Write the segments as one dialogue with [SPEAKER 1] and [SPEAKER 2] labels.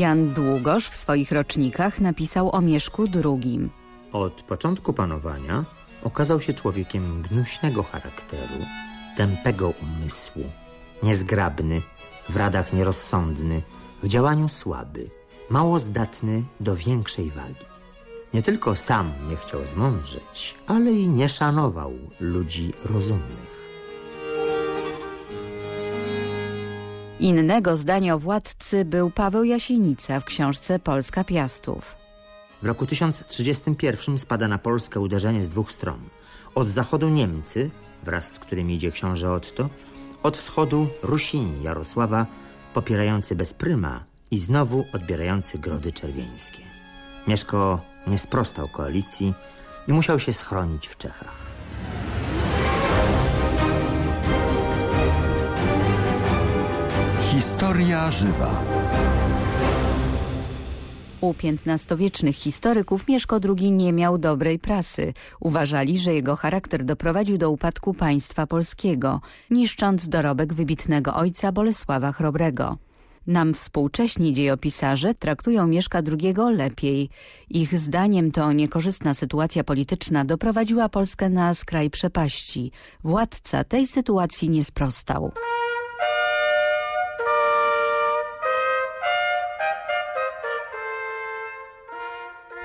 [SPEAKER 1] Jan Długosz w swoich rocznikach napisał o Mieszku II.
[SPEAKER 2] Od początku panowania okazał się człowiekiem gnuśnego charakteru, tępego umysłu, niezgrabny, w radach nierozsądny, w działaniu słaby, mało zdatny do większej wagi. Nie tylko sam nie chciał zmądrzeć, ale i nie szanował ludzi rozumnych.
[SPEAKER 1] Innego zdania o władcy był Paweł Jasienica w książce Polska Piastów.
[SPEAKER 2] W roku 1031 spada na Polskę uderzenie z dwóch stron. Od zachodu Niemcy, wraz z którymi idzie książę Otto, od wschodu Rusini Jarosława, popierający bezpryma i znowu odbierający grody czerwieńskie. Mieszko nie sprostał koalicji i musiał się schronić w Czechach.
[SPEAKER 1] Historia żywa. U XV-wiecznych historyków Mieszko II nie miał dobrej prasy. Uważali, że jego charakter doprowadził do upadku państwa polskiego, niszcząc dorobek wybitnego ojca Bolesława Chrobrego. Nam współcześni dziejopisarze traktują Mieszka II lepiej. Ich zdaniem to niekorzystna sytuacja polityczna doprowadziła Polskę na skraj przepaści. Władca tej sytuacji nie sprostał.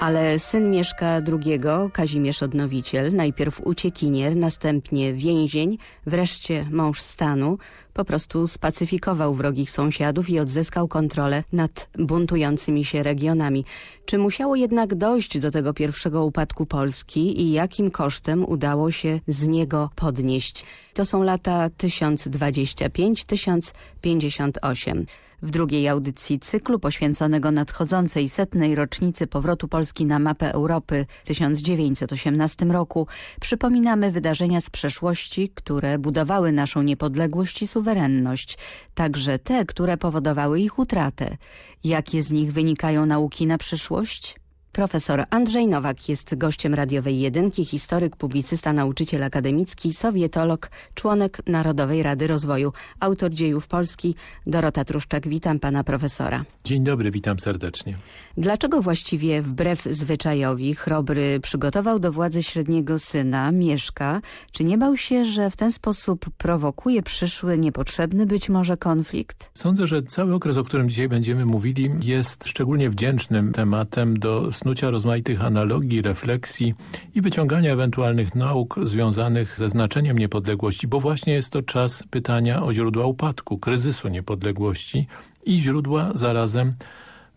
[SPEAKER 1] Ale syn Mieszka II, Kazimierz Odnowiciel, najpierw uciekinier, następnie więzień, wreszcie mąż stanu, po prostu spacyfikował wrogich sąsiadów i odzyskał kontrolę nad buntującymi się regionami. Czy musiało jednak dojść do tego pierwszego upadku Polski i jakim kosztem udało się z niego podnieść? To są lata 1025-1058. W drugiej audycji cyklu poświęconego nadchodzącej setnej rocznicy powrotu Polski na mapę Europy w 1918 roku przypominamy wydarzenia z przeszłości, które budowały naszą niepodległość i suwerenność, także te, które powodowały ich utratę. Jakie z nich wynikają nauki na przyszłość? Profesor Andrzej Nowak jest gościem radiowej jedynki, historyk, publicysta, nauczyciel akademicki, sowietolog, członek Narodowej Rady Rozwoju, autor dziejów Polski. Dorota Truszczak, witam pana profesora.
[SPEAKER 3] Dzień dobry, witam serdecznie.
[SPEAKER 1] Dlaczego właściwie wbrew zwyczajowi Chrobry przygotował do władzy średniego syna, Mieszka? Czy nie bał się, że w ten sposób prowokuje przyszły, niepotrzebny być może konflikt?
[SPEAKER 3] Sądzę, że cały okres, o którym dzisiaj będziemy mówili, jest szczególnie wdzięcznym tematem do snucia rozmaitych analogii, refleksji i wyciągania ewentualnych nauk związanych ze znaczeniem niepodległości, bo właśnie jest to czas pytania o źródła upadku, kryzysu niepodległości i źródła zarazem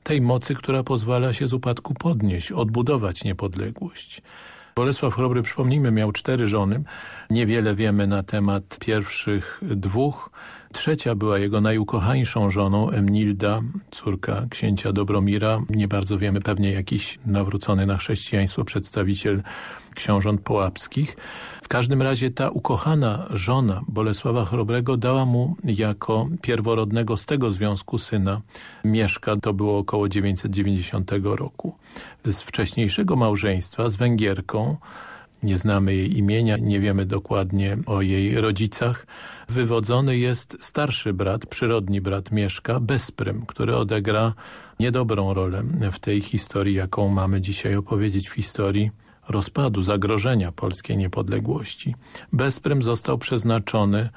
[SPEAKER 3] tej mocy, która pozwala się z upadku podnieść, odbudować niepodległość. Bolesław Chrobry, przypomnijmy, miał cztery żony. Niewiele wiemy na temat pierwszych dwóch. Trzecia była jego najukochańszą żoną, Emnilda, córka księcia Dobromira. Nie bardzo wiemy, pewnie jakiś nawrócony na chrześcijaństwo przedstawiciel książąt połapskich. W każdym razie ta ukochana żona Bolesława Chrobrego dała mu jako pierworodnego z tego związku syna Mieszka. To było około 990 roku. Z wcześniejszego małżeństwa z Węgierką nie znamy jej imienia, nie wiemy dokładnie o jej rodzicach. Wywodzony jest starszy brat, przyrodni brat Mieszka, Bezprym, który odegra niedobrą rolę w tej historii, jaką mamy dzisiaj opowiedzieć w historii rozpadu, zagrożenia polskiej niepodległości. Bezprym został przeznaczony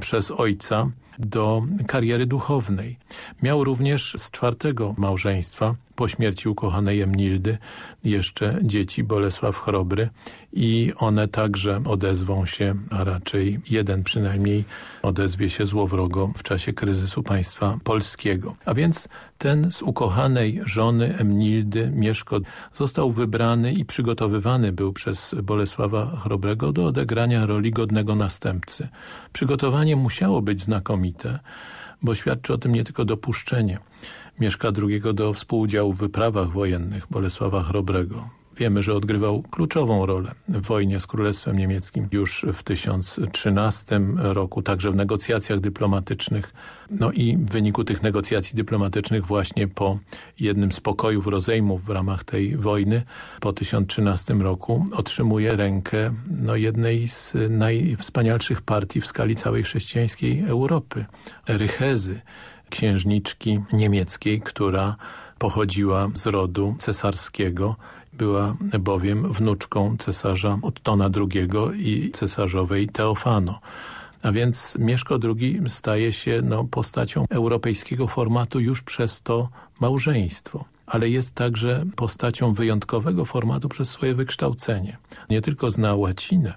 [SPEAKER 3] przez ojca do kariery duchownej. Miał również z czwartego małżeństwa po śmierci ukochanej Emnildy jeszcze dzieci Bolesław Chrobry i one także odezwą się, a raczej jeden przynajmniej odezwie się złowrogo w czasie kryzysu państwa polskiego. A więc ten z ukochanej żony Emnildy, Mieszko, został wybrany i przygotowywany był przez Bolesława Chrobrego do odegrania roli godnego następcy. Przygotowanie musiało być znakomite, bo świadczy o tym nie tylko dopuszczenie Mieszka II do współudziału w wyprawach wojennych Bolesława Chrobrego. Wiemy, że odgrywał kluczową rolę w wojnie z Królestwem Niemieckim już w 1013 roku, także w negocjacjach dyplomatycznych. No i w wyniku tych negocjacji dyplomatycznych właśnie po jednym z pokojów rozejmów w ramach tej wojny po 1013 roku otrzymuje rękę no, jednej z najwspanialszych partii w skali całej chrześcijańskiej Europy, Rychezy księżniczki niemieckiej, która pochodziła z rodu cesarskiego. Była bowiem wnuczką cesarza Ottona II i cesarzowej Teofano. A więc Mieszko II staje się no, postacią europejskiego formatu już przez to małżeństwo ale jest także postacią wyjątkowego formatu przez swoje wykształcenie. Nie tylko zna łacinę,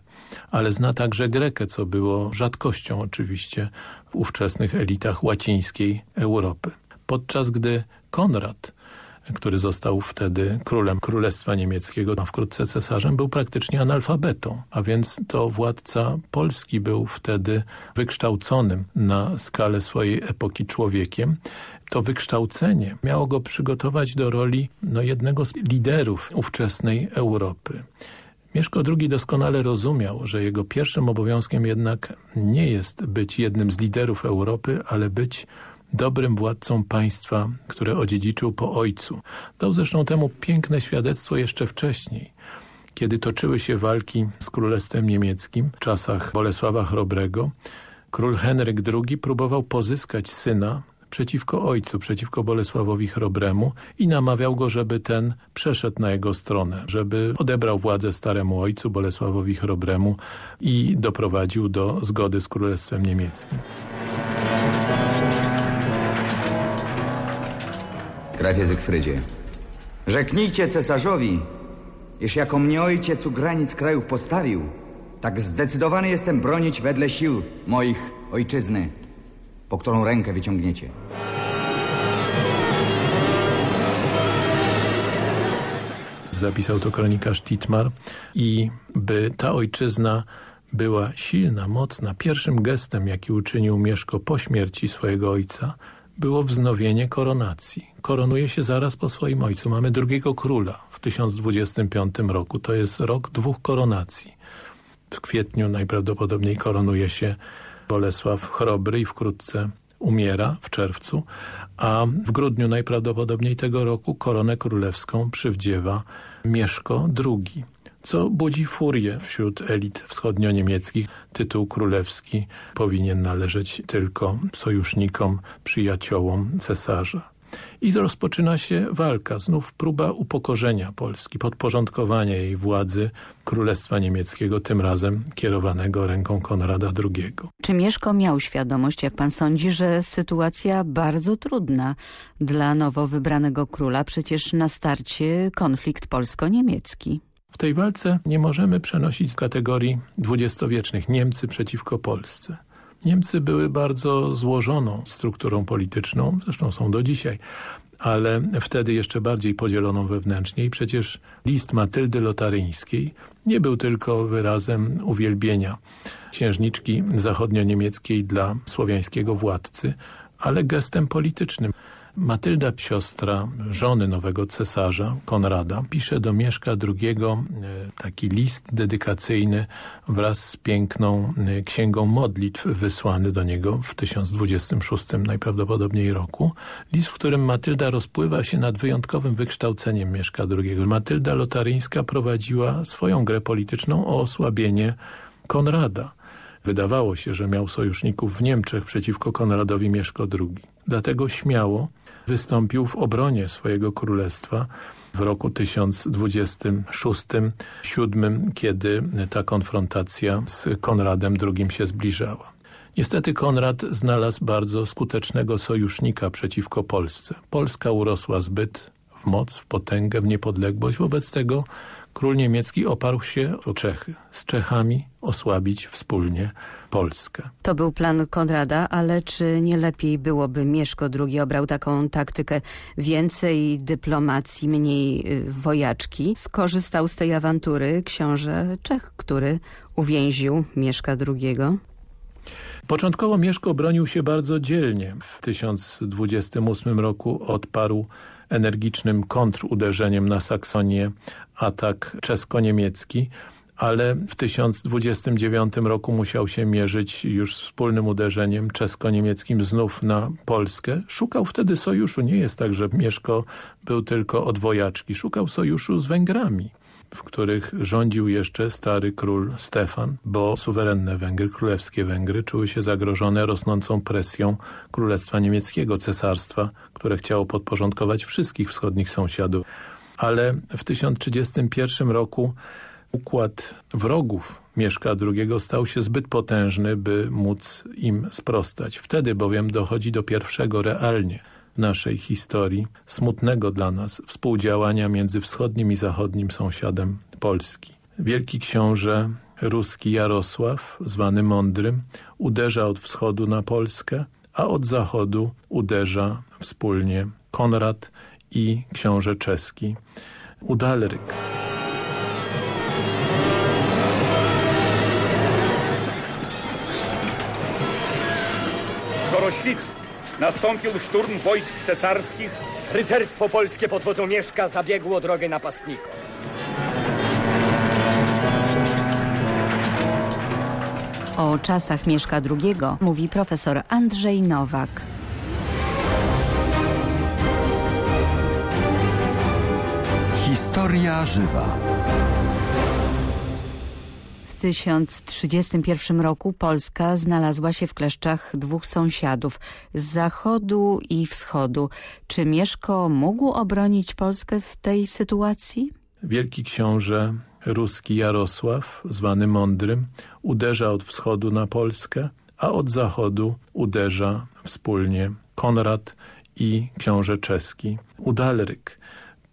[SPEAKER 3] ale zna także grekę, co było rzadkością oczywiście w ówczesnych elitach łacińskiej Europy. Podczas gdy Konrad który został wtedy królem Królestwa Niemieckiego, a wkrótce cesarzem, był praktycznie analfabetą, a więc to władca Polski był wtedy wykształconym na skalę swojej epoki człowiekiem. To wykształcenie miało go przygotować do roli no, jednego z liderów ówczesnej Europy. Mieszko II doskonale rozumiał, że jego pierwszym obowiązkiem jednak nie jest być jednym z liderów Europy, ale być dobrym władcą państwa, które odziedziczył po ojcu. Dał zresztą temu piękne świadectwo jeszcze wcześniej, kiedy toczyły się walki z Królestwem Niemieckim w czasach Bolesława Chrobrego. Król Henryk II próbował pozyskać syna przeciwko ojcu, przeciwko Bolesławowi Chrobremu i namawiał go, żeby ten przeszedł na jego stronę, żeby odebrał władzę staremu ojcu Bolesławowi Chrobremu i doprowadził do zgody z Królestwem Niemieckim.
[SPEAKER 4] Grafie Zygfrydzie, rzeknijcie cesarzowi, iż jako mnie ojciec u granic krajów postawił, tak zdecydowany jestem bronić wedle sił moich ojczyzny, po którą rękę wyciągniecie.
[SPEAKER 3] Zapisał to kronikarz Titmar i by ta ojczyzna była silna, mocna, pierwszym gestem, jaki uczynił Mieszko po śmierci swojego ojca, było wznowienie koronacji. Koronuje się zaraz po swoim ojcu. Mamy drugiego króla w 1025 roku. To jest rok dwóch koronacji. W kwietniu najprawdopodobniej koronuje się Bolesław Chrobry i wkrótce umiera w czerwcu, a w grudniu najprawdopodobniej tego roku koronę królewską przywdziewa Mieszko II co budzi furię wśród elit wschodnio-niemieckich. Tytuł królewski powinien należeć tylko sojusznikom, przyjaciołom cesarza. I rozpoczyna się walka, znów próba upokorzenia Polski, podporządkowania jej władzy Królestwa Niemieckiego, tym razem kierowanego ręką Konrada II.
[SPEAKER 1] Czy Mieszko miał świadomość, jak pan sądzi, że sytuacja bardzo trudna dla nowo wybranego króla? Przecież na starcie konflikt polsko-niemiecki.
[SPEAKER 3] W tej walce nie możemy przenosić z kategorii dwudziestowiecznych Niemcy przeciwko Polsce. Niemcy były bardzo złożoną strukturą polityczną, zresztą są do dzisiaj, ale wtedy jeszcze bardziej podzieloną wewnętrznie i przecież list Matyldy Lotaryńskiej nie był tylko wyrazem uwielbienia księżniczki zachodnio-niemieckiej dla słowiańskiego władcy, ale gestem politycznym. Matylda, siostra żony nowego cesarza, Konrada, pisze do Mieszka II e, taki list dedykacyjny wraz z piękną e, księgą modlitw wysłany do niego w 1026 najprawdopodobniej roku. List, w którym Matylda rozpływa się nad wyjątkowym wykształceniem Mieszka II. Matylda Lotaryńska prowadziła swoją grę polityczną o osłabienie Konrada. Wydawało się, że miał sojuszników w Niemczech przeciwko Konradowi Mieszko II. Dlatego śmiało wystąpił w obronie swojego królestwa w roku 1026-7, kiedy ta konfrontacja z Konradem II się zbliżała. Niestety Konrad znalazł bardzo skutecznego sojusznika przeciwko Polsce. Polska urosła zbyt w moc, w potęgę, w niepodległość. Wobec tego król niemiecki oparł się o Czechy. Z Czechami osłabić wspólnie Polskę.
[SPEAKER 1] To był plan Konrada, ale czy nie lepiej byłoby Mieszko II obrał taką taktykę więcej dyplomacji, mniej y, wojaczki? Skorzystał z tej awantury książę Czech, który uwięził Mieszka II.
[SPEAKER 3] Początkowo Mieszko bronił się bardzo dzielnie. W 1028 roku odparł energicznym kontruderzeniem na Saksonię atak czesko-niemiecki, ale w 1029 roku musiał się mierzyć już wspólnym uderzeniem czesko-niemieckim znów na Polskę. Szukał wtedy sojuszu. Nie jest tak, że Mieszko był tylko od wojaczki. Szukał sojuszu z Węgrami. W których rządził jeszcze stary król Stefan, bo suwerenne Węgry, królewskie Węgry czuły się zagrożone rosnącą presją Królestwa Niemieckiego, cesarstwa, które chciało podporządkować wszystkich wschodnich sąsiadów. Ale w 1031 roku układ wrogów Mieszka II stał się zbyt potężny, by móc im sprostać. Wtedy bowiem dochodzi do pierwszego realnie naszej historii, smutnego dla nas współdziałania między wschodnim i zachodnim sąsiadem Polski. Wielki książę ruski Jarosław, zwany Mądrym, uderza od wschodu na Polskę, a od zachodu uderza wspólnie Konrad i książę czeski Udalryk.
[SPEAKER 5] Skoro świt Nastąpił szturm wojsk cesarskich.
[SPEAKER 6] Rycerstwo polskie pod wodzą Mieszka zabiegło drogę napastnikom.
[SPEAKER 1] O czasach Mieszka II mówi profesor Andrzej Nowak.
[SPEAKER 7] Historia żywa.
[SPEAKER 1] 1031 roku Polska znalazła się w kleszczach dwóch sąsiadów z zachodu i wschodu. Czy Mieszko mógł obronić Polskę w tej sytuacji?
[SPEAKER 3] Wielki książę ruski Jarosław, zwany Mądrym, uderza od wschodu na Polskę, a od zachodu uderza wspólnie Konrad i książę czeski Udalryk.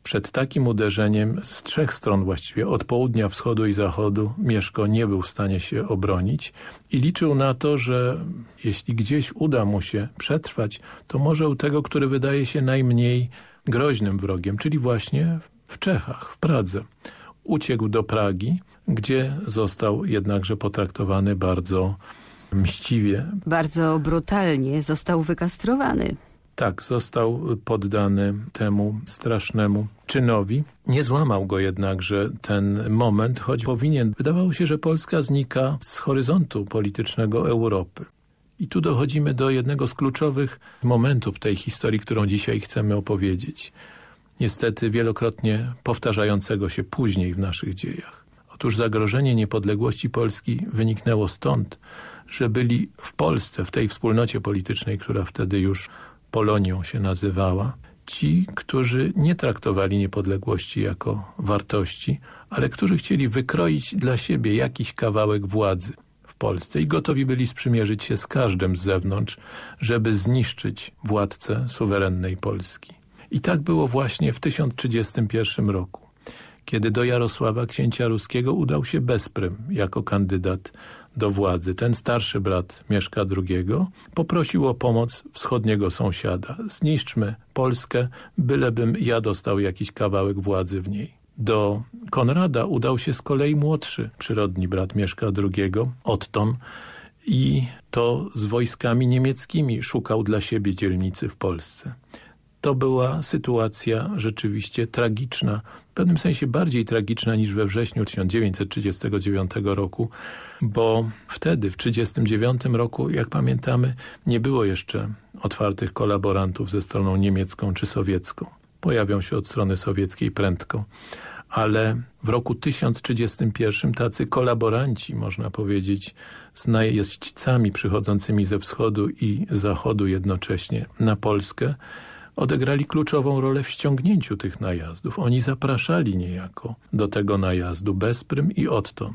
[SPEAKER 3] Przed takim uderzeniem z trzech stron właściwie, od południa, wschodu i zachodu, Mieszko nie był w stanie się obronić i liczył na to, że jeśli gdzieś uda mu się przetrwać, to może u tego, który wydaje się najmniej groźnym wrogiem, czyli właśnie w Czechach, w Pradze. Uciekł do Pragi, gdzie został jednakże potraktowany bardzo mściwie.
[SPEAKER 1] Bardzo brutalnie został wykastrowany.
[SPEAKER 3] Tak, został poddany temu strasznemu czynowi. Nie złamał go jednakże ten moment, choć powinien. Wydawało się, że Polska znika z horyzontu politycznego Europy. I tu dochodzimy do jednego z kluczowych momentów tej historii, którą dzisiaj chcemy opowiedzieć. Niestety wielokrotnie powtarzającego się później w naszych dziejach. Otóż zagrożenie niepodległości Polski wyniknęło stąd, że byli w Polsce, w tej wspólnocie politycznej, która wtedy już Polonią się nazywała, ci, którzy nie traktowali niepodległości jako wartości, ale którzy chcieli wykroić dla siebie jakiś kawałek władzy w Polsce i gotowi byli sprzymierzyć się z każdym z zewnątrz, żeby zniszczyć władcę suwerennej Polski. I tak było właśnie w 1031 roku, kiedy do Jarosława księcia ruskiego udał się Bezprym jako kandydat do władzy. Ten starszy brat Mieszka II poprosił o pomoc wschodniego sąsiada. Zniszczmy Polskę, bylebym ja dostał jakiś kawałek władzy w niej. Do Konrada udał się z kolei młodszy przyrodni brat Mieszka II, Otton, i to z wojskami niemieckimi szukał dla siebie dzielnicy w Polsce. To była sytuacja rzeczywiście tragiczna, w pewnym sensie bardziej tragiczna niż we wrześniu 1939 roku, bo wtedy w 1939 roku, jak pamiętamy, nie było jeszcze otwartych kolaborantów ze stroną niemiecką czy sowiecką. Pojawią się od strony sowieckiej prędko, ale w roku 1031 tacy kolaboranci, można powiedzieć, z najeźdźcami przychodzącymi ze wschodu i zachodu jednocześnie na Polskę, odegrali kluczową rolę w ściągnięciu tych najazdów. Oni zapraszali niejako do tego najazdu Bezprym i Otton.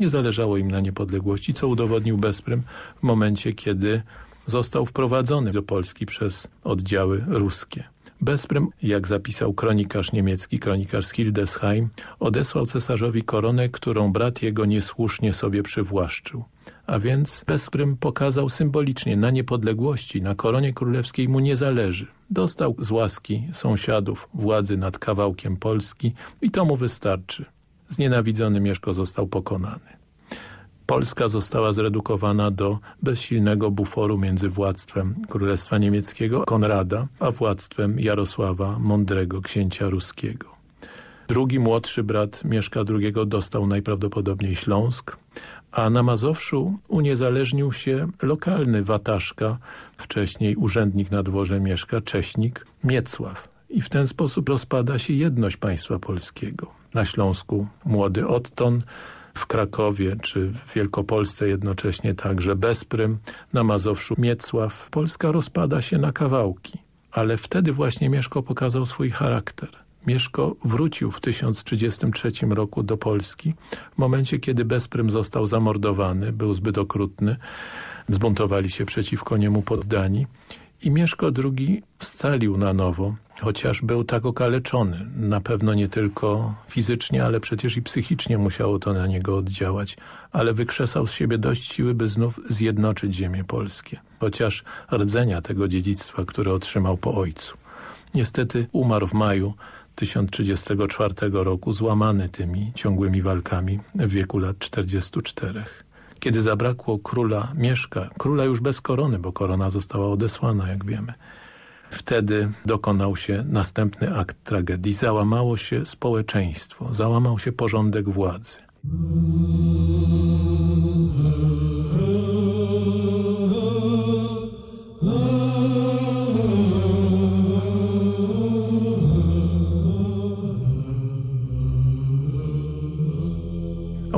[SPEAKER 3] Nie zależało im na niepodległości, co udowodnił Bezprym w momencie, kiedy został wprowadzony do Polski przez oddziały ruskie. Bezprym, jak zapisał kronikarz niemiecki, kronikarz Hildesheim, odesłał cesarzowi koronę, którą brat jego niesłusznie sobie przywłaszczył. A więc Bezprym pokazał symbolicznie, na niepodległości, na koronie królewskiej mu nie zależy. Dostał z łaski sąsiadów władzy nad kawałkiem Polski i to mu wystarczy. Znienawidzony Mieszko został pokonany. Polska została zredukowana do bezsilnego buforu między władztwem Królestwa Niemieckiego Konrada, a władztwem Jarosława Mądrego, księcia ruskiego. Drugi młodszy brat Mieszka II dostał najprawdopodobniej Śląsk, a na Mazowszu uniezależnił się lokalny wataszka, wcześniej urzędnik na dworze Mieszka, Cześnik, Miecław. I w ten sposób rozpada się jedność państwa polskiego. Na Śląsku młody Otton, w Krakowie czy w Wielkopolsce jednocześnie także Bezprym, na Mazowszu Miecław. Polska rozpada się na kawałki, ale wtedy właśnie Mieszko pokazał swój charakter. Mieszko wrócił w 1033 roku do Polski w momencie, kiedy Bezprym został zamordowany, był zbyt okrutny, zbuntowali się przeciwko niemu poddani i Mieszko II scalił na nowo, chociaż był tak okaleczony. Na pewno nie tylko fizycznie, ale przecież i psychicznie musiało to na niego oddziałać. Ale wykrzesał z siebie dość siły, by znów zjednoczyć ziemię polskie. Chociaż rdzenia tego dziedzictwa, które otrzymał po ojcu. Niestety umarł w maju 1034 roku, złamany tymi ciągłymi walkami w wieku lat 44 kiedy zabrakło króla Mieszka, króla już bez korony, bo korona została odesłana, jak wiemy. Wtedy dokonał się następny akt tragedii. Załamało się społeczeństwo, załamał się porządek władzy.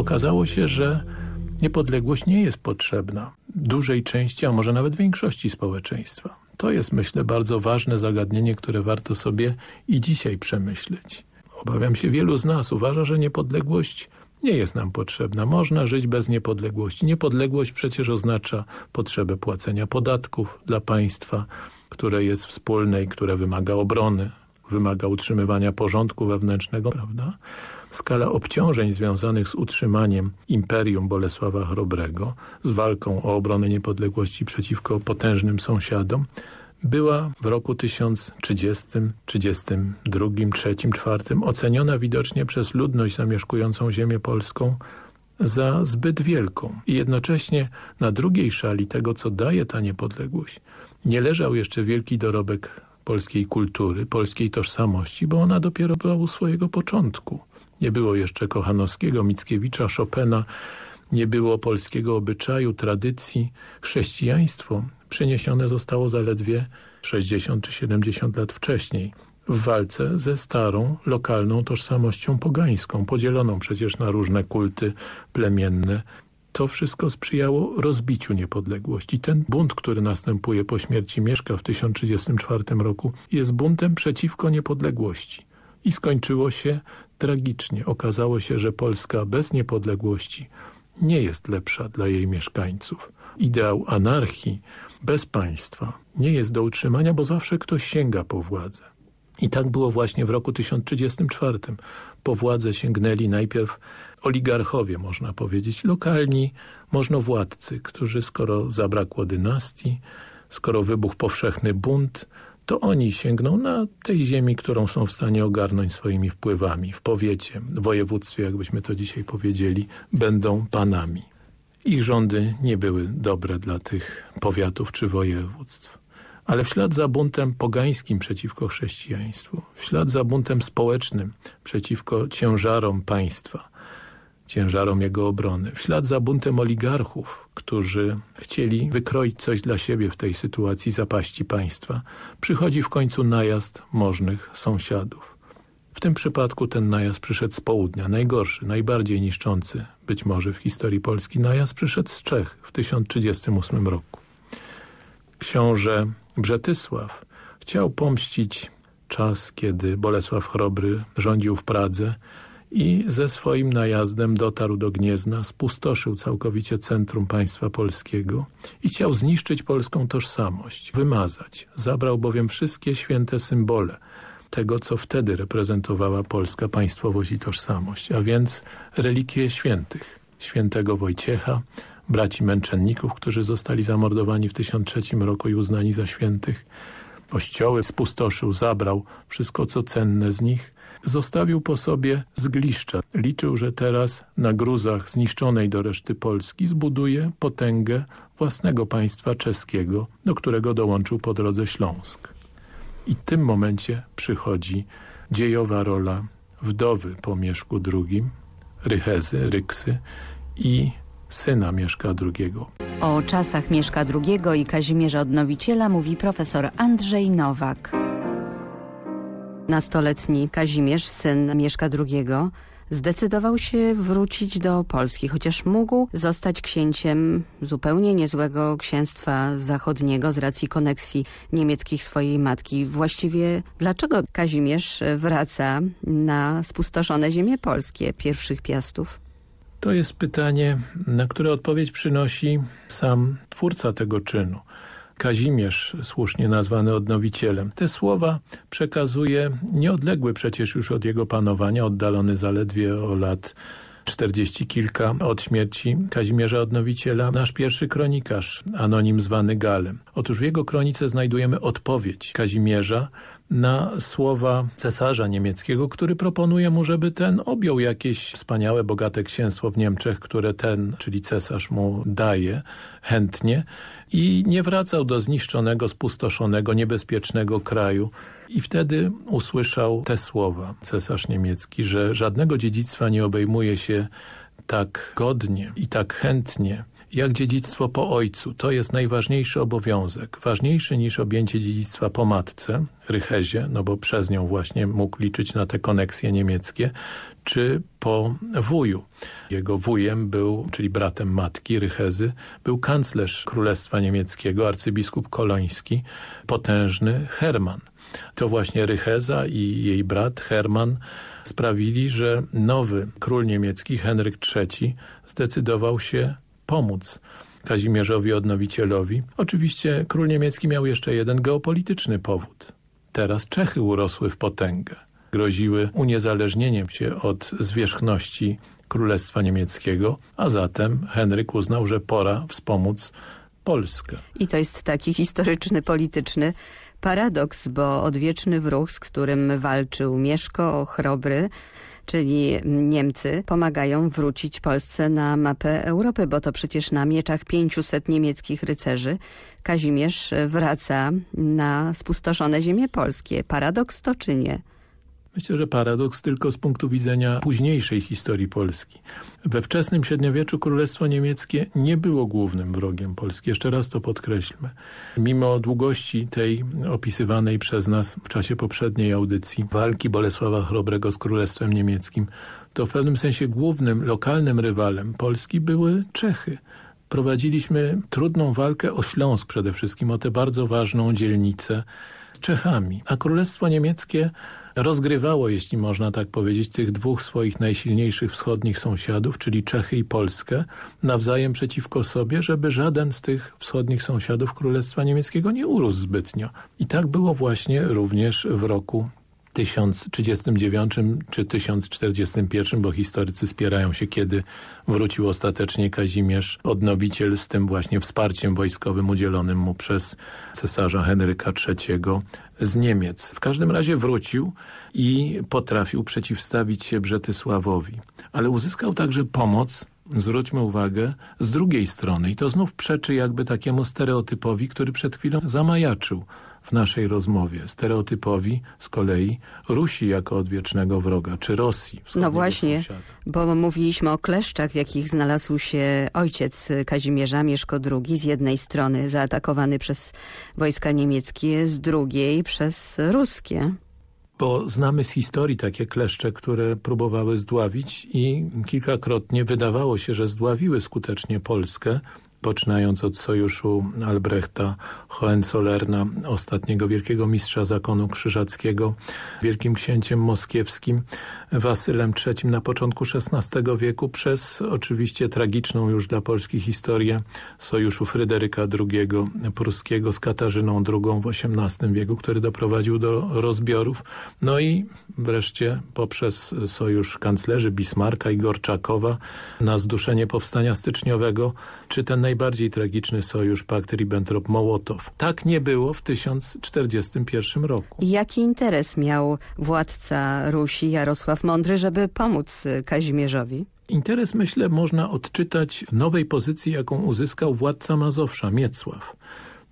[SPEAKER 3] Okazało się, że Niepodległość nie jest potrzebna dużej części, a może nawet większości społeczeństwa. To jest, myślę, bardzo ważne zagadnienie, które warto sobie i dzisiaj przemyśleć. Obawiam się, wielu z nas uważa, że niepodległość nie jest nam potrzebna. Można żyć bez niepodległości. Niepodległość przecież oznacza potrzebę płacenia podatków dla państwa, które jest wspólne i które wymaga obrony, wymaga utrzymywania porządku wewnętrznego, prawda? Skala obciążeń związanych z utrzymaniem Imperium Bolesława Chrobrego, z walką o obronę niepodległości przeciwko potężnym sąsiadom, była w roku 1030, 32, 3, 4 oceniona widocznie przez ludność zamieszkującą ziemię polską za zbyt wielką. I jednocześnie na drugiej szali tego, co daje ta niepodległość, nie leżał jeszcze wielki dorobek polskiej kultury, polskiej tożsamości, bo ona dopiero była u swojego początku. Nie było jeszcze Kochanowskiego, Mickiewicza, Chopina, nie było polskiego obyczaju, tradycji. Chrześcijaństwo przeniesione zostało zaledwie 60 czy 70 lat wcześniej w walce ze starą, lokalną tożsamością pogańską, podzieloną przecież na różne kulty plemienne. To wszystko sprzyjało rozbiciu niepodległości. Ten bunt, który następuje po śmierci Mieszka w 1034 roku jest buntem przeciwko niepodległości. I skończyło się tragicznie. Okazało się, że Polska bez niepodległości nie jest lepsza dla jej mieszkańców. Ideał anarchii bez państwa nie jest do utrzymania, bo zawsze ktoś sięga po władzę. I tak było właśnie w roku 1034. Po władzę sięgnęli najpierw oligarchowie, można powiedzieć, lokalni możnowładcy, którzy skoro zabrakło dynastii, skoro wybuchł powszechny bunt, to oni sięgną na tej ziemi, którą są w stanie ogarnąć swoimi wpływami. W powiecie, w województwie, jakbyśmy to dzisiaj powiedzieli, będą panami. Ich rządy nie były dobre dla tych powiatów czy województw. Ale w ślad za buntem pogańskim przeciwko chrześcijaństwu, w ślad za buntem społecznym przeciwko ciężarom państwa – ciężarom jego obrony. W ślad za buntem oligarchów, którzy chcieli wykroić coś dla siebie w tej sytuacji zapaści państwa, przychodzi w końcu najazd możnych sąsiadów. W tym przypadku ten najazd przyszedł z południa, najgorszy, najbardziej niszczący, być może w historii Polski najazd przyszedł z Czech w 1038 roku. Książę Brzetysław chciał pomścić czas, kiedy Bolesław Chrobry rządził w Pradze i ze swoim najazdem dotarł do Gniezna, spustoszył całkowicie centrum państwa polskiego i chciał zniszczyć polską tożsamość, wymazać. Zabrał bowiem wszystkie święte symbole tego, co wtedy reprezentowała polska państwowość i tożsamość, a więc relikwie świętych, świętego Wojciecha, braci męczenników, którzy zostali zamordowani w 1003 roku i uznani za świętych, kościoły spustoszył, zabrał wszystko, co cenne z nich, zostawił po sobie zgliszcza. Liczył, że teraz na gruzach zniszczonej do reszty Polski zbuduje potęgę własnego państwa czeskiego, do którego dołączył po drodze Śląsk. I w tym momencie przychodzi dziejowa rola wdowy po Mieszku II, Rychezy, Ryksy i syna Mieszka II.
[SPEAKER 1] O czasach Mieszka II i Kazimierza Odnowiciela mówi profesor Andrzej Nowak. Nastoletni Kazimierz, syn Mieszka II, zdecydował się wrócić do Polski, chociaż mógł zostać księciem zupełnie niezłego księstwa zachodniego z racji koneksji niemieckich swojej matki. Właściwie dlaczego Kazimierz wraca na spustoszone ziemie polskie pierwszych piastów?
[SPEAKER 3] To jest pytanie, na które odpowiedź przynosi sam twórca tego czynu. Kazimierz, słusznie nazwany odnowicielem. Te słowa przekazuje nieodległy przecież już od jego panowania, oddalony zaledwie o lat czterdzieści kilka od śmierci Kazimierza Odnowiciela, nasz pierwszy kronikarz, anonim zwany Galem. Otóż w jego kronice znajdujemy odpowiedź Kazimierza na słowa cesarza niemieckiego, który proponuje mu, żeby ten objął jakieś wspaniałe, bogate księstwo w Niemczech, które ten, czyli cesarz mu daje chętnie i nie wracał do zniszczonego, spustoszonego, niebezpiecznego kraju. I wtedy usłyszał te słowa, cesarz niemiecki, że żadnego dziedzictwa nie obejmuje się tak godnie i tak chętnie, jak dziedzictwo po ojcu. To jest najważniejszy obowiązek, ważniejszy niż objęcie dziedzictwa po matce, Rychezie, no bo przez nią właśnie mógł liczyć na te koneksje niemieckie, czy po wuju. Jego wujem był, czyli bratem matki Rychezy, był kanclerz Królestwa Niemieckiego, arcybiskup koloński, potężny Herman. To właśnie Rycheza i jej brat Herman sprawili, że nowy król niemiecki, Henryk III, zdecydował się pomóc Kazimierzowi Odnowicielowi. Oczywiście król niemiecki miał jeszcze jeden geopolityczny powód. Teraz Czechy urosły w potęgę. Groziły uniezależnieniem się od zwierzchności Królestwa Niemieckiego, a zatem Henryk uznał, że pora wspomóc Polskę.
[SPEAKER 1] I to jest taki historyczny, polityczny paradoks, bo odwieczny wróg, z którym walczył Mieszko Chrobry, czyli Niemcy, pomagają wrócić Polsce na mapę Europy, bo to przecież na mieczach 500 niemieckich rycerzy Kazimierz wraca na spustoszone ziemie polskie. Paradoks to czy nie?
[SPEAKER 3] Myślę, że paradoks tylko z punktu widzenia późniejszej historii Polski. We wczesnym średniowieczu Królestwo Niemieckie nie było głównym wrogiem Polski. Jeszcze raz to podkreślmy. Mimo długości tej opisywanej przez nas w czasie poprzedniej audycji walki Bolesława Chrobrego z Królestwem Niemieckim, to w pewnym sensie głównym, lokalnym rywalem Polski były Czechy. Prowadziliśmy trudną walkę o Śląsk przede wszystkim, o tę bardzo ważną dzielnicę z Czechami. A Królestwo Niemieckie rozgrywało, jeśli można tak powiedzieć, tych dwóch swoich najsilniejszych wschodnich sąsiadów, czyli Czechy i Polskę, nawzajem przeciwko sobie, żeby żaden z tych wschodnich sąsiadów Królestwa Niemieckiego nie urósł zbytnio. I tak było właśnie również w roku 1039 czy 1041, bo historycy spierają się, kiedy wrócił ostatecznie Kazimierz, odnowiciel z tym właśnie wsparciem wojskowym udzielonym mu przez cesarza Henryka III z Niemiec. W każdym razie wrócił i potrafił przeciwstawić się Brzetysławowi. Ale uzyskał także pomoc zwróćmy uwagę, z drugiej strony. I to znów przeczy jakby takiemu stereotypowi, który przed chwilą zamajaczył w naszej rozmowie. Stereotypowi z kolei Rusi jako odwiecznego wroga, czy Rosji.
[SPEAKER 1] No właśnie, sąsiada. bo mówiliśmy o kleszczach, w jakich znalazł się ojciec Kazimierza, Mieszko II, z jednej strony zaatakowany przez wojska niemieckie, z drugiej przez ruskie.
[SPEAKER 3] Bo znamy z historii takie kleszcze, które próbowały zdławić i kilkakrotnie wydawało się, że zdławiły skutecznie Polskę, poczynając od sojuszu Albrechta Hohenzollerna, ostatniego wielkiego mistrza zakonu krzyżackiego, wielkim księciem moskiewskim, Wasylem III na początku XVI wieku przez oczywiście tragiczną już dla Polski historię sojuszu Fryderyka II pruskiego z Katarzyną II w XVIII wieku, który doprowadził do rozbiorów. No i wreszcie poprzez sojusz kanclerzy Bismarcka i Gorczakowa na zduszenie powstania styczniowego, czy ten najbardziej tragiczny sojusz pakt Ribbentrop-Mołotow. Tak nie było w 1041 roku.
[SPEAKER 1] Jaki interes miał władca Rusi Jarosław Mądry, żeby pomóc Kazimierzowi?
[SPEAKER 3] Interes, myślę, można odczytać w nowej pozycji, jaką uzyskał władca Mazowsza, Miecław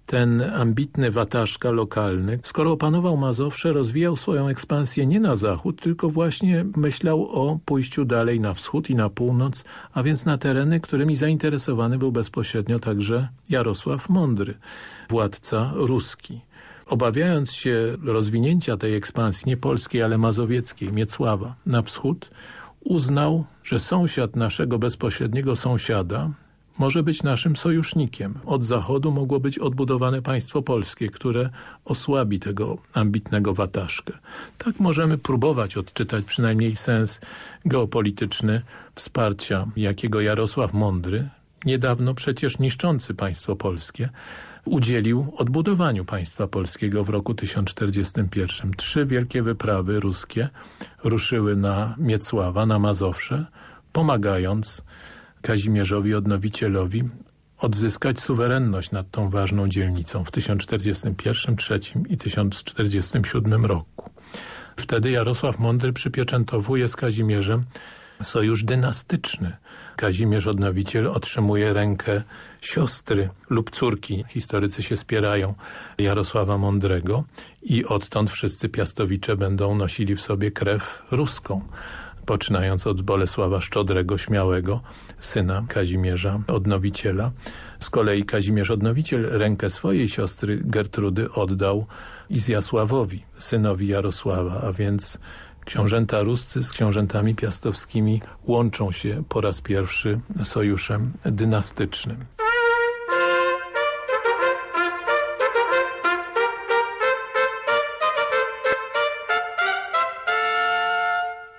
[SPEAKER 3] ten ambitny wataszka lokalny, skoro opanował Mazowsze, rozwijał swoją ekspansję nie na zachód, tylko właśnie myślał o pójściu dalej na wschód i na północ, a więc na tereny, którymi zainteresowany był bezpośrednio także Jarosław Mądry, władca ruski. Obawiając się rozwinięcia tej ekspansji nie polskiej, ale mazowieckiej, Miecława na wschód, uznał, że sąsiad naszego bezpośredniego sąsiada może być naszym sojusznikiem. Od zachodu mogło być odbudowane państwo polskie, które osłabi tego ambitnego wataszkę. Tak możemy próbować odczytać przynajmniej sens geopolityczny wsparcia, jakiego Jarosław Mądry, niedawno przecież niszczący państwo polskie, udzielił odbudowaniu państwa polskiego w roku 1041. Trzy wielkie wyprawy ruskie ruszyły na Miecława, na Mazowsze, pomagając Kazimierzowi Odnowicielowi odzyskać suwerenność nad tą ważną dzielnicą w 1041, 3 i 1047 roku. Wtedy Jarosław Mądry przypieczętowuje z Kazimierzem sojusz dynastyczny. Kazimierz Odnowiciel otrzymuje rękę siostry lub córki, historycy się spierają, Jarosława Mądrego i odtąd wszyscy piastowicze będą nosili w sobie krew ruską poczynając od Bolesława Szczodrego Śmiałego, syna Kazimierza Odnowiciela. Z kolei Kazimierz Odnowiciel rękę swojej siostry Gertrudy oddał Izjasławowi, synowi Jarosława, a więc książęta ruscy z książętami piastowskimi łączą się po raz pierwszy sojuszem dynastycznym.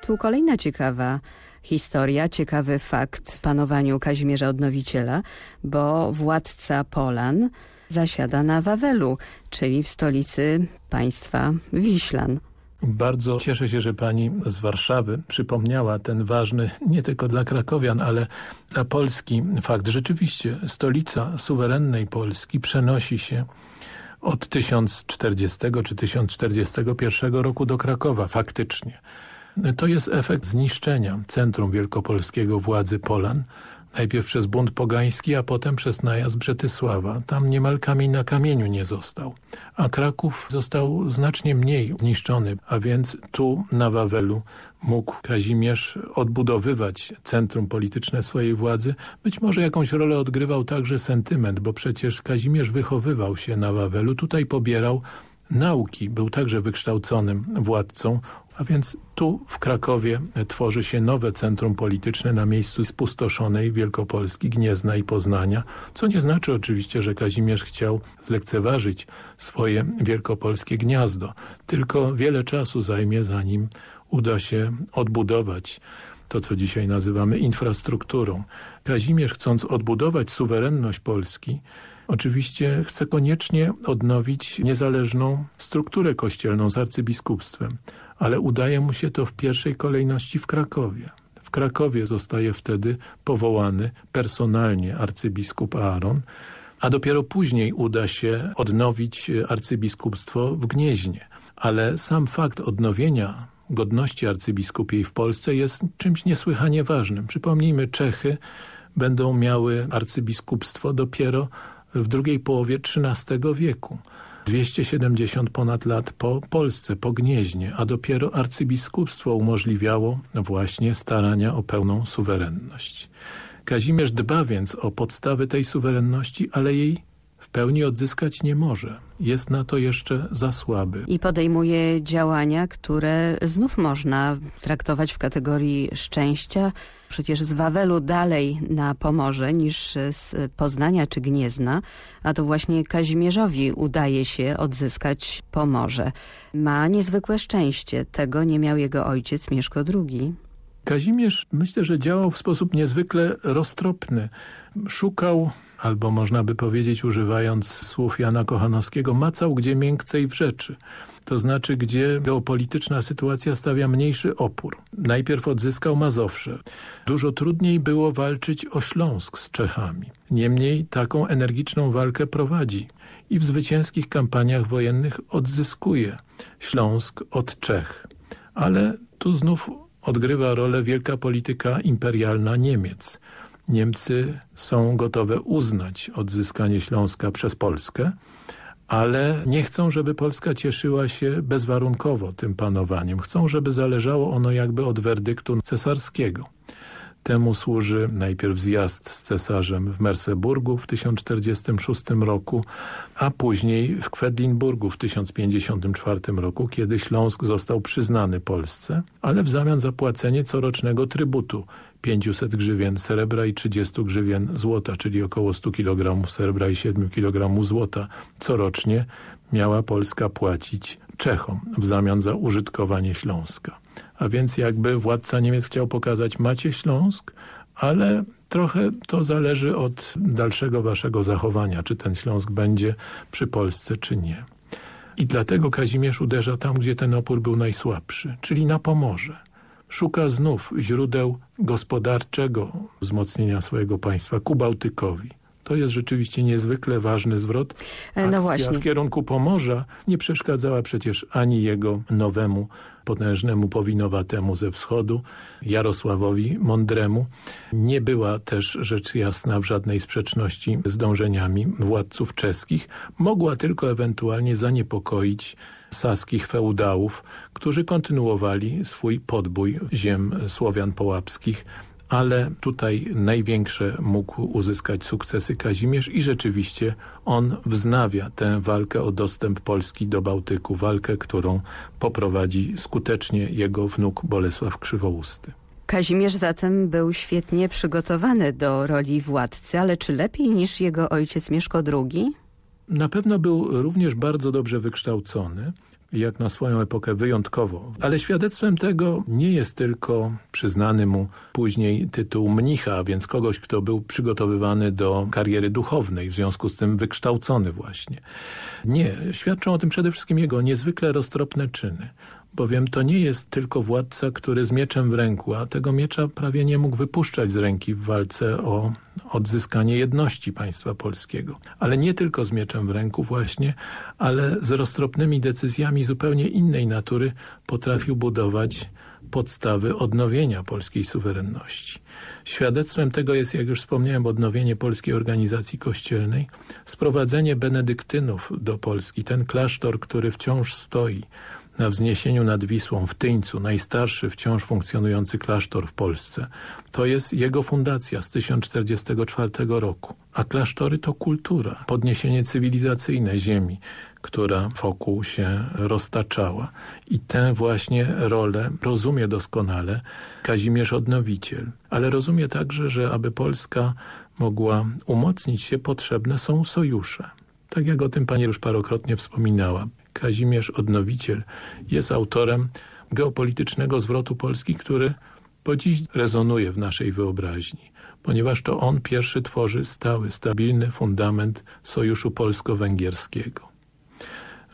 [SPEAKER 1] Tu kolejna ciekawa historia, ciekawy fakt panowaniu Kazimierza Odnowiciela, bo władca Polan zasiada na Wawelu, czyli w stolicy państwa Wiślan.
[SPEAKER 3] Bardzo cieszę się, że pani z Warszawy przypomniała ten ważny nie tylko dla krakowian, ale dla Polski fakt. Rzeczywiście stolica suwerennej Polski przenosi się od 1040 czy 1041 roku do Krakowa faktycznie. To jest efekt zniszczenia centrum wielkopolskiego władzy Polan, najpierw przez bunt pogański, a potem przez najazd Brzetysława. Tam niemal kamień na kamieniu nie został. A Kraków został znacznie mniej zniszczony, a więc tu na Wawelu mógł Kazimierz odbudowywać centrum polityczne swojej władzy. Być może jakąś rolę odgrywał także sentyment, bo przecież Kazimierz wychowywał się na Wawelu, tutaj pobierał nauki, był także wykształconym władcą, a więc tu w Krakowie tworzy się nowe centrum polityczne na miejscu spustoszonej Wielkopolski, Gniezna i Poznania, co nie znaczy oczywiście, że Kazimierz chciał zlekceważyć swoje wielkopolskie gniazdo, tylko wiele czasu zajmie zanim uda się odbudować to, co dzisiaj nazywamy infrastrukturą. Kazimierz chcąc odbudować suwerenność Polski Oczywiście chce koniecznie odnowić niezależną strukturę kościelną z arcybiskupstwem, ale udaje mu się to w pierwszej kolejności w Krakowie. W Krakowie zostaje wtedy powołany personalnie arcybiskup Aaron, a dopiero później uda się odnowić arcybiskupstwo w Gnieźnie. Ale sam fakt odnowienia godności arcybiskupiej w Polsce jest czymś niesłychanie ważnym. Przypomnijmy, Czechy będą miały arcybiskupstwo dopiero w drugiej połowie XIII wieku. 270 ponad lat po Polsce, po Gnieźnie, a dopiero arcybiskupstwo umożliwiało właśnie starania o pełną suwerenność. Kazimierz dba więc o podstawy tej suwerenności, ale jej w pełni odzyskać nie może. Jest na to jeszcze za słaby.
[SPEAKER 1] I podejmuje działania, które znów można traktować w kategorii szczęścia. Przecież z Wawelu dalej na Pomorze niż z Poznania czy Gniezna, a to właśnie Kazimierzowi udaje się odzyskać Pomorze. Ma niezwykłe szczęście. Tego nie miał jego ojciec Mieszko II.
[SPEAKER 3] Kazimierz myślę, że działał w sposób niezwykle roztropny. Szukał albo można by powiedzieć, używając słów Jana Kochanowskiego, macał gdzie miękcej w rzeczy. To znaczy, gdzie geopolityczna sytuacja stawia mniejszy opór. Najpierw odzyskał Mazowsze. Dużo trudniej było walczyć o Śląsk z Czechami. Niemniej taką energiczną walkę prowadzi i w zwycięskich kampaniach wojennych odzyskuje Śląsk od Czech. Ale tu znów odgrywa rolę wielka polityka imperialna Niemiec. Niemcy są gotowe uznać odzyskanie Śląska przez Polskę, ale nie chcą, żeby Polska cieszyła się bezwarunkowo tym panowaniem. Chcą, żeby zależało ono jakby od werdyktu cesarskiego. Temu służy najpierw zjazd z cesarzem w Merseburgu w 1046 roku, a później w Kwedlinburgu w 1054 roku, kiedy Śląsk został przyznany Polsce, ale w zamian za płacenie corocznego trybutu 500 grzywien srebra i 30 grzywien złota, czyli około 100 kg srebra i 7 kg złota corocznie miała Polska płacić Czechom w zamian za użytkowanie Śląska. A więc jakby władca Niemiec chciał pokazać macie Śląsk, ale trochę to zależy od dalszego waszego zachowania, czy ten Śląsk będzie przy Polsce, czy nie. I dlatego Kazimierz uderza tam, gdzie ten opór był najsłabszy, czyli na Pomorze. Szuka znów źródeł gospodarczego wzmocnienia swojego państwa ku Bałtykowi. To jest rzeczywiście niezwykle ważny zwrot.
[SPEAKER 1] E, no
[SPEAKER 3] Akcja
[SPEAKER 1] właśnie.
[SPEAKER 3] w kierunku Pomorza nie przeszkadzała przecież ani jego nowemu, potężnemu powinowatemu ze wschodu, Jarosławowi Mądremu. Nie była też rzecz jasna w żadnej sprzeczności z dążeniami władców czeskich. Mogła tylko ewentualnie zaniepokoić saskich feudałów, którzy kontynuowali swój podbój ziem Słowian połapskich, ale tutaj największe mógł uzyskać sukcesy Kazimierz i rzeczywiście on wznawia tę walkę o dostęp Polski do Bałtyku, walkę, którą poprowadzi skutecznie jego wnuk Bolesław Krzywousty.
[SPEAKER 1] Kazimierz zatem był świetnie przygotowany do roli władcy, ale czy lepiej niż jego ojciec Mieszko II?
[SPEAKER 3] Na pewno był również bardzo dobrze wykształcony, jak na swoją epokę wyjątkowo. Ale świadectwem tego nie jest tylko przyznany mu później tytuł mnicha, więc kogoś, kto był przygotowywany do kariery duchownej, w związku z tym wykształcony właśnie. Nie, świadczą o tym przede wszystkim jego niezwykle roztropne czyny bowiem to nie jest tylko władca, który z mieczem w ręku, a tego miecza prawie nie mógł wypuszczać z ręki w walce o odzyskanie jedności państwa polskiego. Ale nie tylko z mieczem w ręku właśnie, ale z roztropnymi decyzjami zupełnie innej natury potrafił budować podstawy odnowienia polskiej suwerenności. Świadectwem tego jest, jak już wspomniałem, odnowienie polskiej organizacji kościelnej, sprowadzenie benedyktynów do Polski, ten klasztor, który wciąż stoi, na wzniesieniu nad Wisłą w Tyńcu, najstarszy wciąż funkcjonujący klasztor w Polsce. To jest jego fundacja z 1044 roku. A klasztory to kultura, podniesienie cywilizacyjne ziemi, która wokół się roztaczała. I tę właśnie rolę rozumie doskonale Kazimierz Odnowiciel. Ale rozumie także, że aby Polska mogła umocnić się, potrzebne są sojusze. Tak jak o tym pani już parokrotnie wspominała. Kazimierz Odnowiciel jest autorem geopolitycznego zwrotu Polski, który po dziś rezonuje w naszej wyobraźni, ponieważ to on pierwszy tworzy stały, stabilny fundament Sojuszu Polsko-Węgierskiego.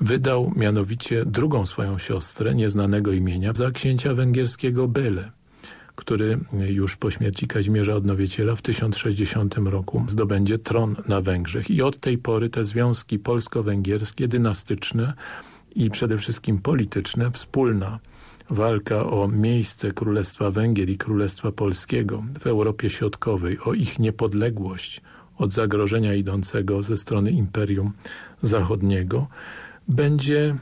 [SPEAKER 3] Wydał mianowicie drugą swoją siostrę, nieznanego imienia, za księcia węgierskiego Bele, który już po śmierci Kazimierza Odnowiciela w 1060 roku zdobędzie tron na Węgrzech. I od tej pory te związki polsko-węgierskie, dynastyczne i przede wszystkim polityczne, wspólna walka o miejsce Królestwa Węgier i Królestwa Polskiego w Europie Środkowej, o ich niepodległość od zagrożenia idącego ze strony Imperium Zachodniego, będzie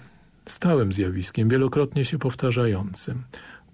[SPEAKER 3] stałym zjawiskiem, wielokrotnie się powtarzającym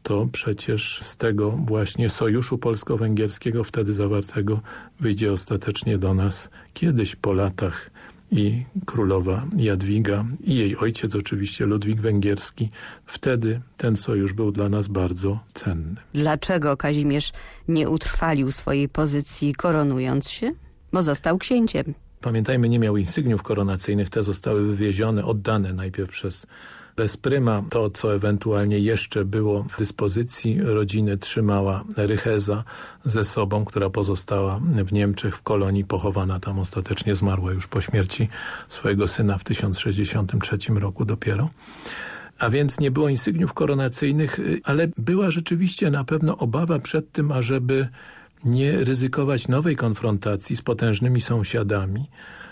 [SPEAKER 3] to przecież z tego właśnie sojuszu polsko-węgierskiego wtedy zawartego wyjdzie ostatecznie do nas kiedyś po latach i królowa Jadwiga i jej ojciec oczywiście Ludwik Węgierski. Wtedy ten sojusz był dla nas bardzo cenny.
[SPEAKER 1] Dlaczego Kazimierz nie utrwalił swojej pozycji koronując się? Bo został księciem.
[SPEAKER 3] Pamiętajmy, nie miał insygniów koronacyjnych, te zostały wywiezione, oddane najpierw przez bez pryma to, co ewentualnie jeszcze było w dyspozycji rodziny, trzymała Rycheza ze sobą, która pozostała w Niemczech, w kolonii, pochowana tam ostatecznie, zmarła już po śmierci swojego syna w 1063 roku dopiero. A więc nie było insygniów koronacyjnych, ale była rzeczywiście na pewno obawa przed tym, ażeby nie ryzykować nowej konfrontacji z potężnymi sąsiadami,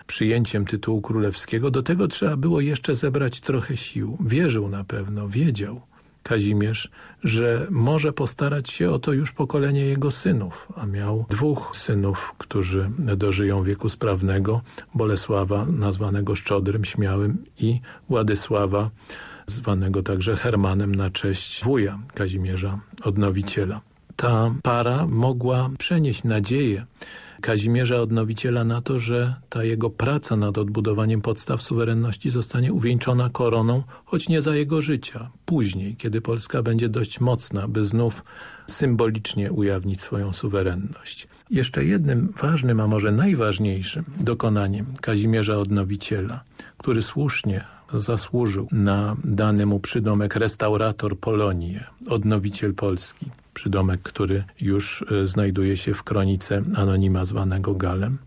[SPEAKER 3] przyjęciem tytułu królewskiego, do tego trzeba było jeszcze zebrać trochę sił. Wierzył na pewno, wiedział Kazimierz, że może postarać się o to już pokolenie jego synów, a miał dwóch synów, którzy dożyją wieku sprawnego, Bolesława, nazwanego Szczodrym, Śmiałym i Władysława, zwanego także Hermanem na cześć wuja Kazimierza Odnowiciela. ta para mogła przenieść nadzieję Kazimierza Odnowiciela na to, że ta jego praca nad odbudowaniem podstaw suwerenności zostanie uwieńczona koroną, choć nie za jego życia. Później, kiedy Polska będzie dość mocna, by znów symbolicznie ujawnić swoją suwerenność. Jeszcze jednym ważnym, a może najważniejszym dokonaniem Kazimierza Odnowiciela, który słusznie zasłużył na dany mu przydomek restaurator Polonii, odnowiciel Polski, przydomek, który już e, znajduje się w kronice anonima zwanego Galem.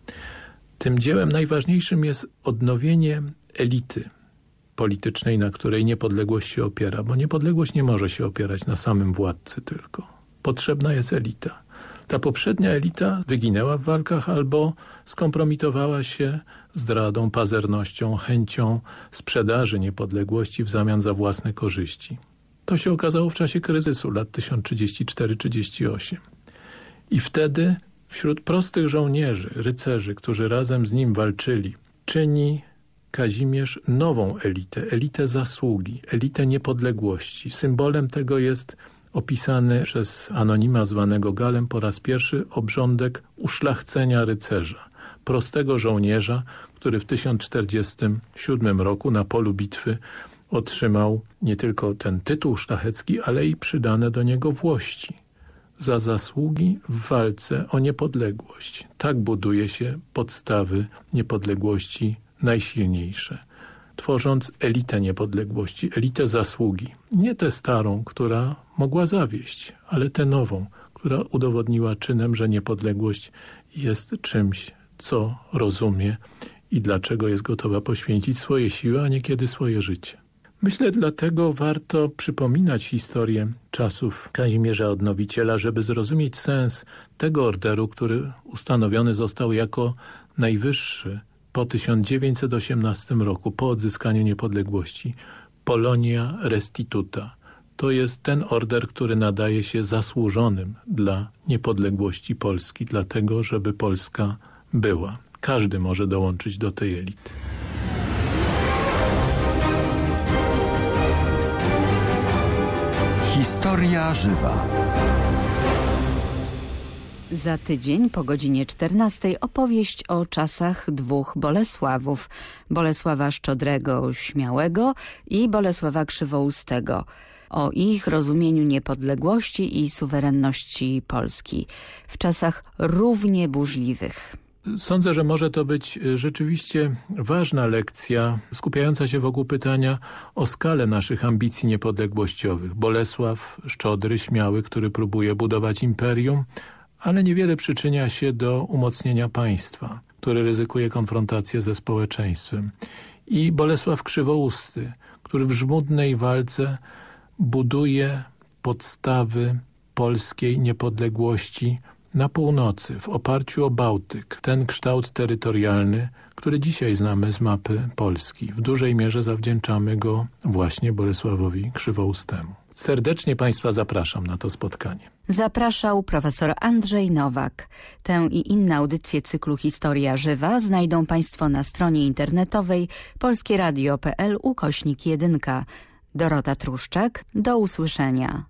[SPEAKER 3] Tym dziełem najważniejszym jest odnowienie elity politycznej, na której niepodległość się opiera, bo niepodległość nie może się opierać na samym władcy tylko. Potrzebna jest elita. Ta poprzednia elita wyginęła w walkach albo skompromitowała się zdradą, pazernością, chęcią sprzedaży niepodległości w zamian za własne korzyści. To się okazało w czasie kryzysu lat 1034-38. I wtedy wśród prostych żołnierzy, rycerzy, którzy razem z nim walczyli, czyni Kazimierz nową elitę, elitę zasługi, elitę niepodległości. Symbolem tego jest opisany przez anonima zwanego Galem po raz pierwszy obrządek uszlachcenia rycerza, prostego żołnierza, który w 1047 roku na polu bitwy otrzymał nie tylko ten tytuł szlachecki, ale i przydane do niego włości za zasługi w walce o niepodległość. Tak buduje się podstawy niepodległości najsilniejsze, tworząc elitę niepodległości, elitę zasługi. Nie tę starą, która mogła zawieść, ale tę nową, która udowodniła czynem, że niepodległość jest czymś, co rozumie i dlaczego jest gotowa poświęcić swoje siły, a niekiedy swoje życie. Myślę, dlatego warto przypominać historię czasów Kazimierza Odnowiciela, żeby zrozumieć sens tego orderu, który ustanowiony został jako najwyższy po 1918 roku, po odzyskaniu niepodległości. Polonia Restituta. To jest ten order, który nadaje się zasłużonym dla niepodległości Polski, dlatego żeby Polska była. Każdy może dołączyć do tej elity.
[SPEAKER 1] Historia żywa. Za tydzień po godzinie 14 opowieść o czasach dwóch Bolesławów. Bolesława Szczodrego Śmiałego i Bolesława Krzywoustego. O ich rozumieniu niepodległości i suwerenności Polski w czasach równie burzliwych.
[SPEAKER 3] Sądzę, że może to być e, rzeczywiście ważna lekcja skupiająca się wokół pytania o skalę naszych ambicji niepodległościowych. Bolesław Szczodry, śmiały, który próbuje budować imperium, ale niewiele przyczynia się do umocnienia państwa, który ryzykuje konfrontację ze społeczeństwem. I Bolesław Krzywousty, który w żmudnej walce buduje podstawy polskiej niepodległości na północy, w oparciu o Bałtyk, ten kształt terytorialny, który dzisiaj znamy z mapy Polski. W dużej mierze zawdzięczamy go właśnie Bolesławowi Krzywoustemu. Serdecznie Państwa zapraszam na to spotkanie.
[SPEAKER 1] Zapraszał profesor Andrzej Nowak. Tę i inne audycje cyklu Historia Żywa znajdą Państwo na stronie internetowej polskieradio.pl ukośnik 1. Dorota Truszczak, do usłyszenia.